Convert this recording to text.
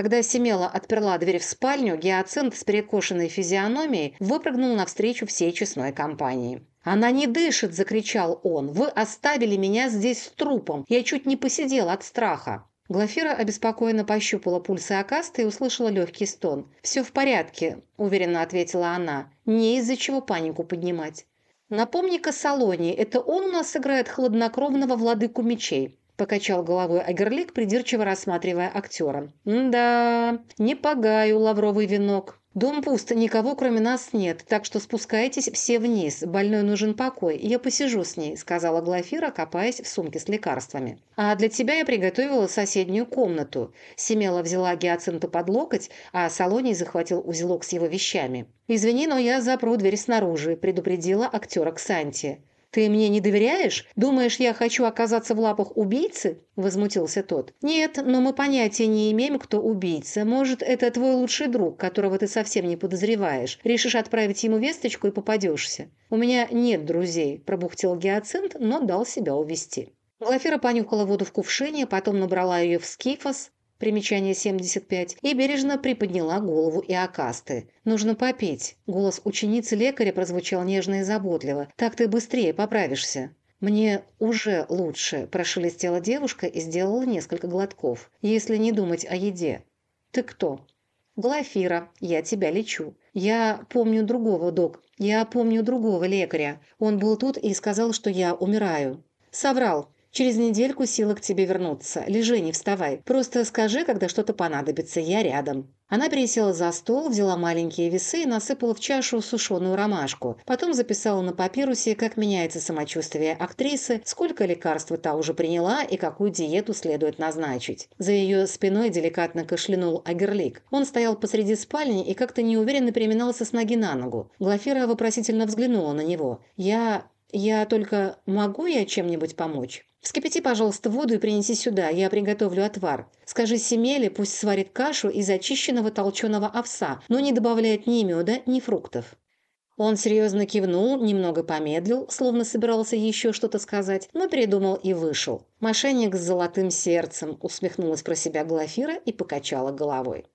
Когда Семела отперла дверь в спальню, Гиацинт с перекошенной физиономией выпрыгнул навстречу всей честной компании. «Она не дышит!» – закричал он. «Вы оставили меня здесь с трупом! Я чуть не посидел от страха!» Глафира обеспокоенно пощупала пульсы Акаста и услышала легкий стон. «Все в порядке», – уверенно ответила она. «Не из-за чего панику поднимать». «Напомни-ка Салони, это он у нас играет хладнокровного владыку мечей», – покачал головой Агерлик, придирчиво рассматривая актера. «Да, не погаю лавровый венок». «Дом пуст, никого кроме нас нет, так что спускайтесь все вниз. Больной нужен покой, я посижу с ней», – сказала Глафира, копаясь в сумке с лекарствами. «А для тебя я приготовила соседнюю комнату». Семела взяла гиацинта под локоть, а Салоний захватил узелок с его вещами. «Извини, но я запру дверь снаружи», – предупредила актера Ксанти. «Ты мне не доверяешь? Думаешь, я хочу оказаться в лапах убийцы?» – возмутился тот. «Нет, но мы понятия не имеем, кто убийца. Может, это твой лучший друг, которого ты совсем не подозреваешь. Решишь отправить ему весточку и попадешься». «У меня нет друзей», – пробухтел Гиацинт, но дал себя увести. Глафира понюхала воду в кувшине, потом набрала ее в скифос, примечание 75, и бережно приподняла голову и окасты. «Нужно попить». Голос ученицы лекаря прозвучал нежно и заботливо. «Так ты быстрее поправишься». «Мне уже лучше», – прошелестела девушка и сделала несколько глотков. «Если не думать о еде». «Ты кто?» «Глафира, я тебя лечу». «Я помню другого, док. Я помню другого лекаря. Он был тут и сказал, что я умираю». «Соврал. Через недельку сила к тебе вернуться. Лежи, не вставай. Просто скажи, когда что-то понадобится. Я рядом». Она пересела за стол, взяла маленькие весы и насыпала в чашу сушеную ромашку. Потом записала на папирусе, как меняется самочувствие актрисы, сколько лекарства та уже приняла и какую диету следует назначить. За ее спиной деликатно кашлянул Агерлик. Он стоял посреди спальни и как-то неуверенно переминался с ноги на ногу. Глафира вопросительно взглянула на него. «Я... я только... могу я чем-нибудь помочь?» Вскипяти, пожалуйста, воду и принеси сюда, я приготовлю отвар. Скажи Семеле, пусть сварит кашу из очищенного толченого овса, но не добавляет ни меда, ни фруктов». Он серьезно кивнул, немного помедлил, словно собирался еще что-то сказать, но передумал и вышел. «Мошенник с золотым сердцем», усмехнулась про себя Глафира и покачала головой.